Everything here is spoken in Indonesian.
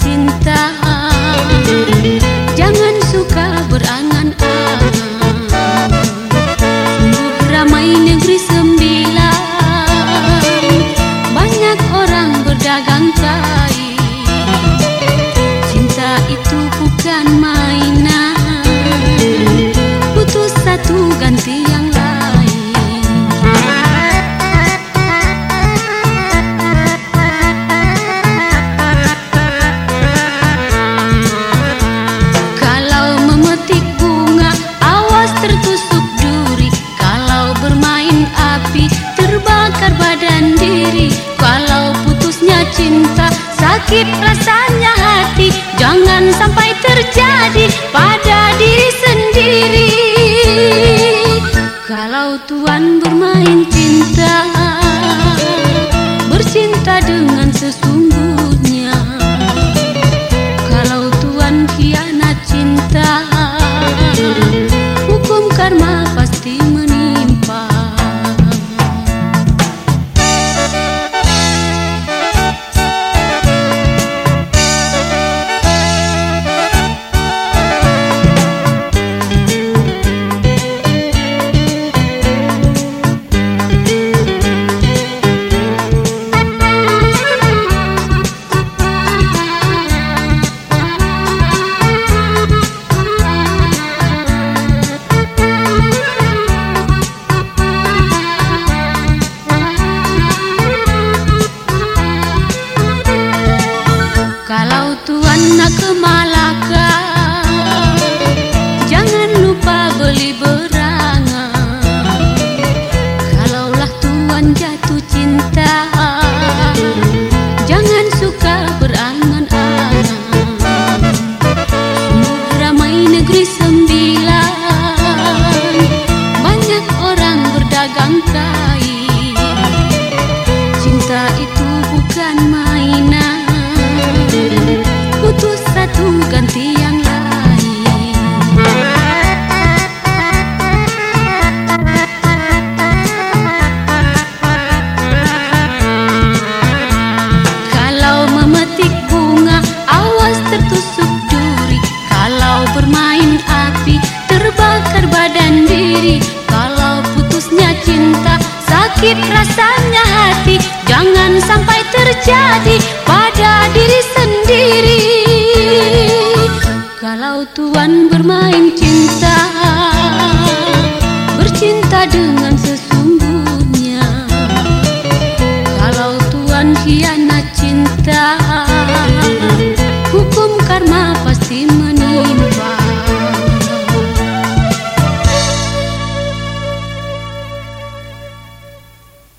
cinta. Jangan suka berangan-angan Sungguh ramai negeri sembilan. Banyak orang berdagang kain Cinta itu bukan mainan. Putus satu ganti yang cinta. Sakit rasanya hati Jangan sampai terjadi Pada diri sendiri. Kalau Tuhan bermain cinta Bercinta dengan sesungguhnya. Kalau Tuhan khianat cinta Hukum karma Bermain api Terbakar badan diri. Kalau putusnya cinta Sakit rasanya hati. Jangan sampai terjadi Pada diri sendiri. Kalau Tuhan bermain